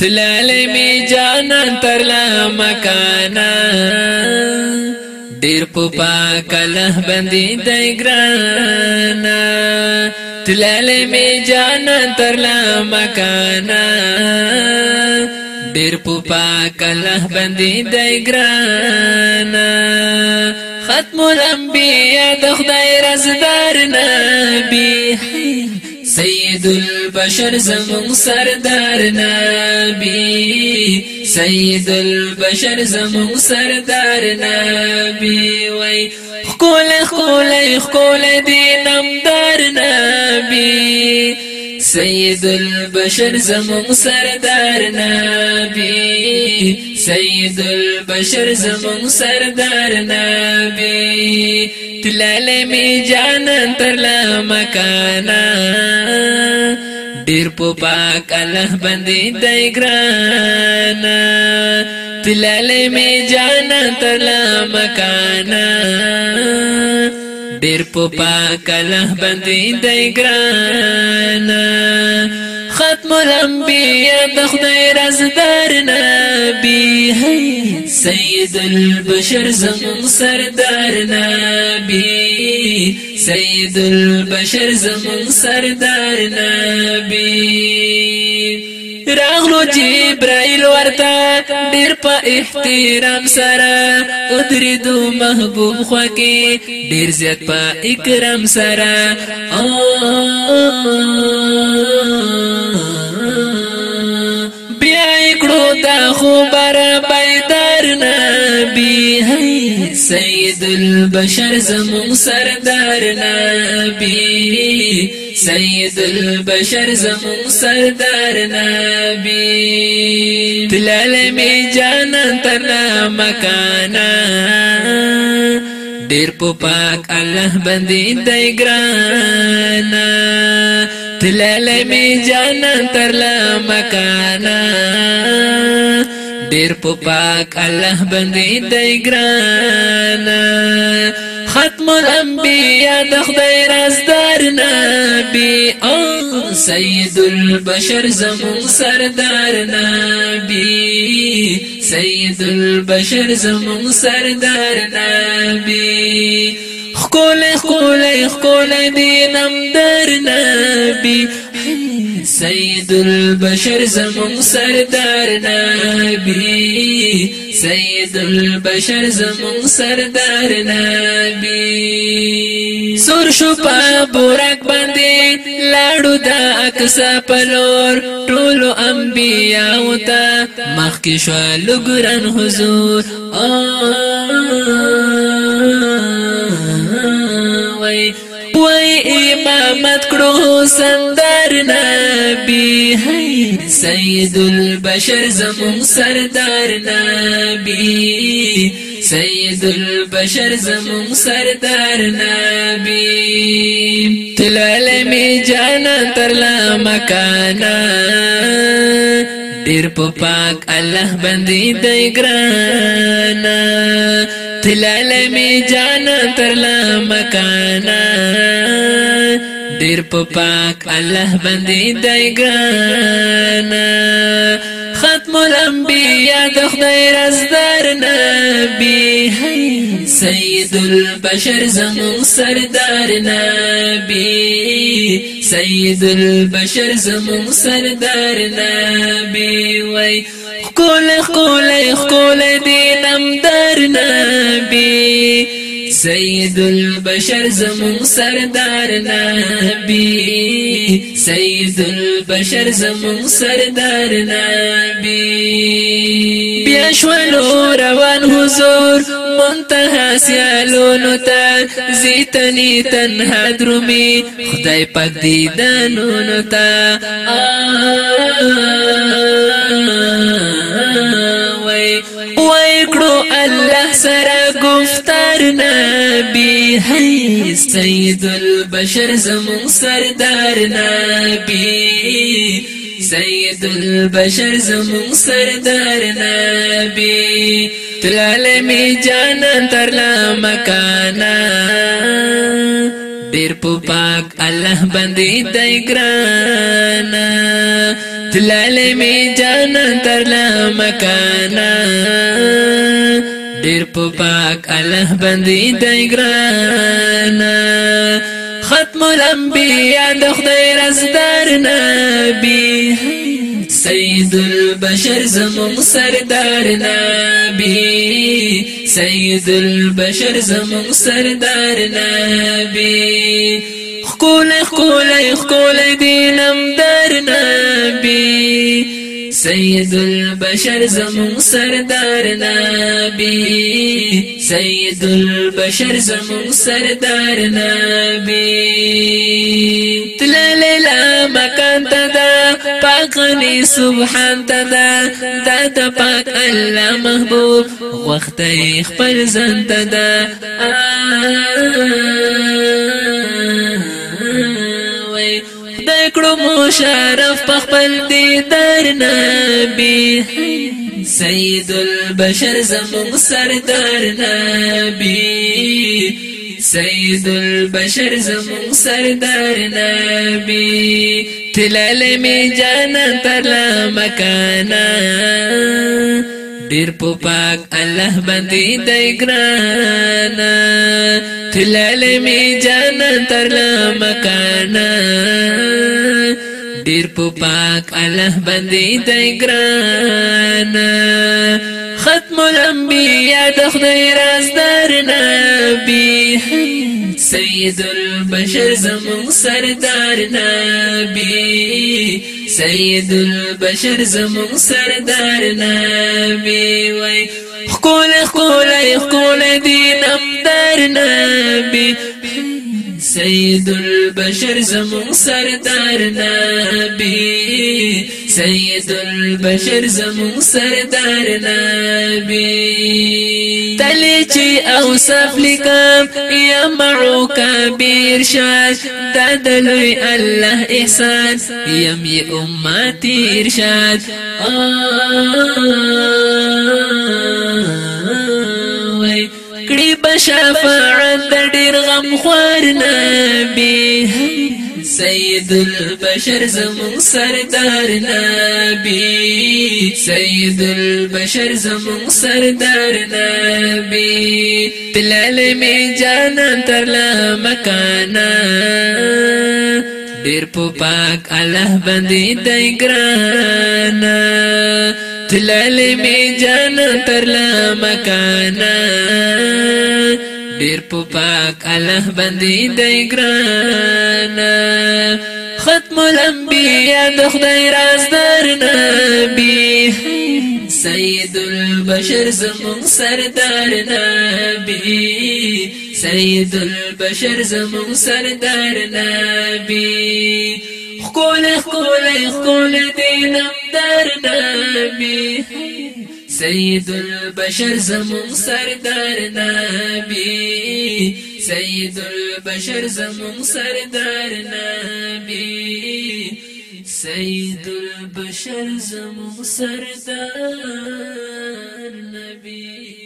تلاله می جانا تر لا مکانا ډیر په پاکله باندې دای ګرانا تلاله می جانا تر لا مکانا ډیر په پاکله باندې دای ګرانا ختم الانبیاء د خدای رزدار نبی سيد البشر زمون سردار نبي سيد البشر زمون سردار نبي وي خکول خکول خکول دی نمدار نبي سيد البشر زمون سردار نبي سید البشر زمون سردار نبی تلاله می جانان تر لا مکانا ډیر په پاک الله باندې دای ګران تلاله می جانان تر لا مکانا ډیر په پاک الله باندې دای ګران ختم الانبیاء د خدای رازدار نبي هي سيد البشر زمن سردار نبي سيد البشر زمن سردار نبي راغلو جبرائیل ورته ډیر په احترام سره ودریدو محبوب خوکه ډیر زیات په اکرام سره بیا کړو دا خو بر پیدار نه نبی هی سید البشر زمون سردار نبی سید البشر زمون سردار نبی تلال می جانا تنا مکانا ډیر په پاک الله باندې دای ګرانا تلل می جانا ترلا مکانا ډیر په پاک الله باندې دی ګران ختم الانبیاء د خدای رازدار نبی او سید البشر زمون سردار نبی سید البشر زمون سردار نبی خکول خکول خکول دینم در نبی سید البشر زمون سردار نبی سید البشر زمون سردار نبی سور شو په بورک باندې لاړو دا اکسا پلور ټولو انبیاو ته مخکې شو لګرن حضور وای وای امامت کړو سندر نه نبی سید البشر زمون سردار نبی سید البشر زمون سردار نبی تلاله می جانا ترلا مکانا ډیر په پاک الله باندې دای ګرانا تلاله می جانا ترلا مکانا ډیر په پاک الله باندې دای ګانا ختم الانبیاء د خدای رزدار نبی سید البشر زمون سردار نبی سید البشر زمون سردار نبی وای خکول خکول خکول دینم در نبی سيد البشر زمون سردار نبي سيد البشر زمون سردار نبي بيشوالو روان حضور منتها سيالو تا زيتني تنها درومی خدای پاک دیدانونو تا آه نبی هی سید البشر زمون سردار نبی سید البشر زمون سردار نبی تلاله می جانان ترلا مکانا بیر په پاک الله باندې دای ګران تلاله می جانان ترلا مکانا دیر په پاک اللہ بندی دی گرانا ختم الانبیاء د خدای رزدار نبی سید البشر زمون سردار نبی سید البشر زمون سردار نبی خکول خکول خکول دینم در نبی سید البشر زمون سردار نبی سید البشر زمون سردار نبی تلالیلا مکان تدا پاقنی سبحان تدا دادا پاک اللہ محبوب وقت ایخ پر زن تدا آه دکړو مشرف په خپل در نبی سید البشر زمون سردار نبی سید البشر زمون سردار نبی تلال می جانا تلا مکانا ډیر په پاک الله باندې د ګران تلل می جان تر مکانا ډیر په پاک الله باندې د ګران ختم الانبیاء د خدای راز در نبی سید البشر زمون سردار نبی سيد البشر زمون سردار نبی وي خقول خقول خقول دين امدار نبی سید البشر زمون سردار نبی سید البشر زمون سردار نبی تلی چی اوصف لکم یا معو کبیر شاد دادلوی الله احسان یم أمتي امتی ارشاد آه شفاعت د ډیر غم خور نبی سید البشر زمون سردار نبی سید البشر زمون سردار نبی تلل می جانا ترلا مکانا ډیر په پاک الله باندې دای ګرانا تلالي می جان ترلا مکانا ډیر په پاک الله بندی دی گرانا ختم الانبیاء د خدای راز در نبی سید البشر زمون سردار نبی سید البشر زمون سردار نبی خول خول خول دینم دردار نبی سید البشر زمون سردار نبی سید البشر زمون سردار نبی سید البشر زمون سردار نبی